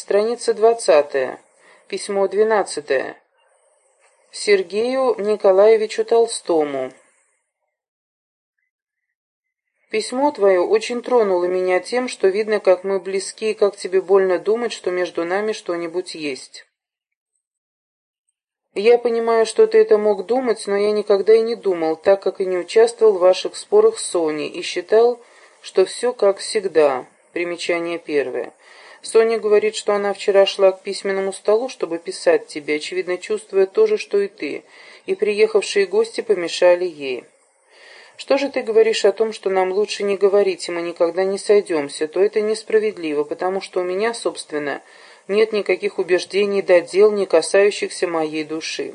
Страница двадцатая. Письмо двенадцатое. Сергею Николаевичу Толстому. Письмо твое очень тронуло меня тем, что видно, как мы близки и как тебе больно думать, что между нами что-нибудь есть. Я понимаю, что ты это мог думать, но я никогда и не думал, так как и не участвовал в ваших спорах с Соней и считал, что все как всегда. Примечание первое. Соня говорит, что она вчера шла к письменному столу, чтобы писать тебе, очевидно чувствуя то же, что и ты, и приехавшие гости помешали ей. Что же ты говоришь о том, что нам лучше не говорить, и мы никогда не сойдемся, то это несправедливо, потому что у меня, собственно, нет никаких убеждений до дел, не касающихся моей души.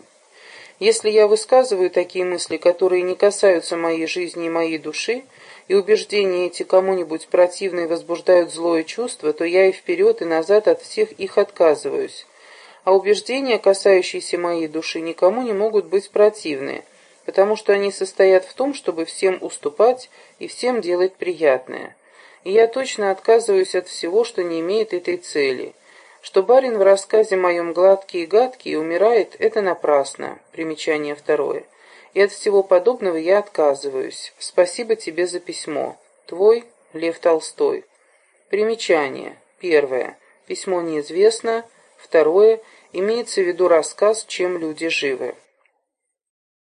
Если я высказываю такие мысли, которые не касаются моей жизни и моей души, и убеждения эти кому-нибудь противны и возбуждают злое чувство, то я и вперед, и назад от всех их отказываюсь. А убеждения, касающиеся моей души, никому не могут быть противны, потому что они состоят в том, чтобы всем уступать и всем делать приятное. И я точно отказываюсь от всего, что не имеет этой цели. Что барин в рассказе моем гладкий и гадкий умирает, это напрасно. Примечание второе. И от всего подобного я отказываюсь. Спасибо тебе за письмо. Твой Лев Толстой. Примечание. Первое. Письмо неизвестно. Второе. Имеется в виду рассказ «Чем люди живы».